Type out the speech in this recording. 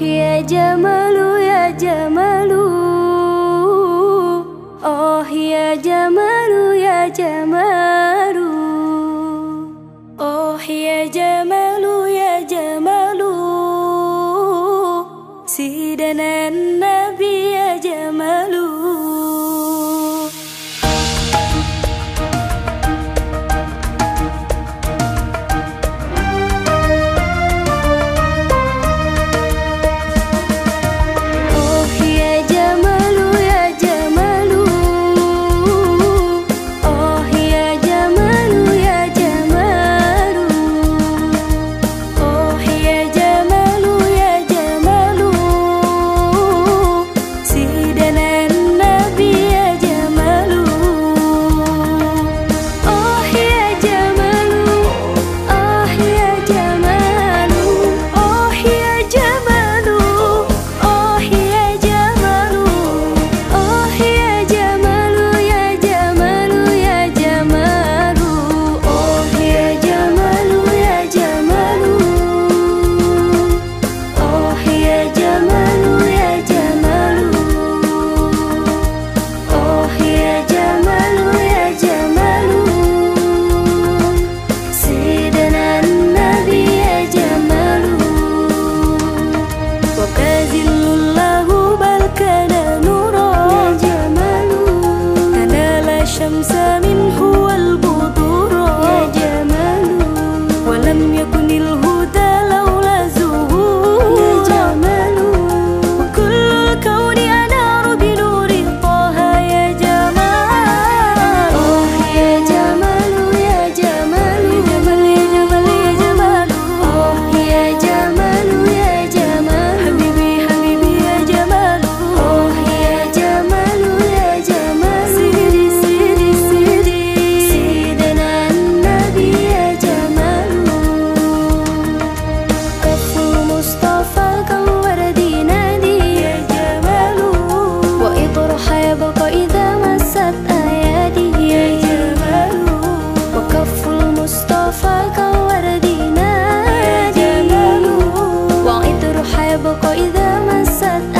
Ya Jamalu Ya Jamalu Oh ya Jamalu ya Jamalu Oh ya Jamalu ya Jamalu Sidanan Nabi chăm sóc sesat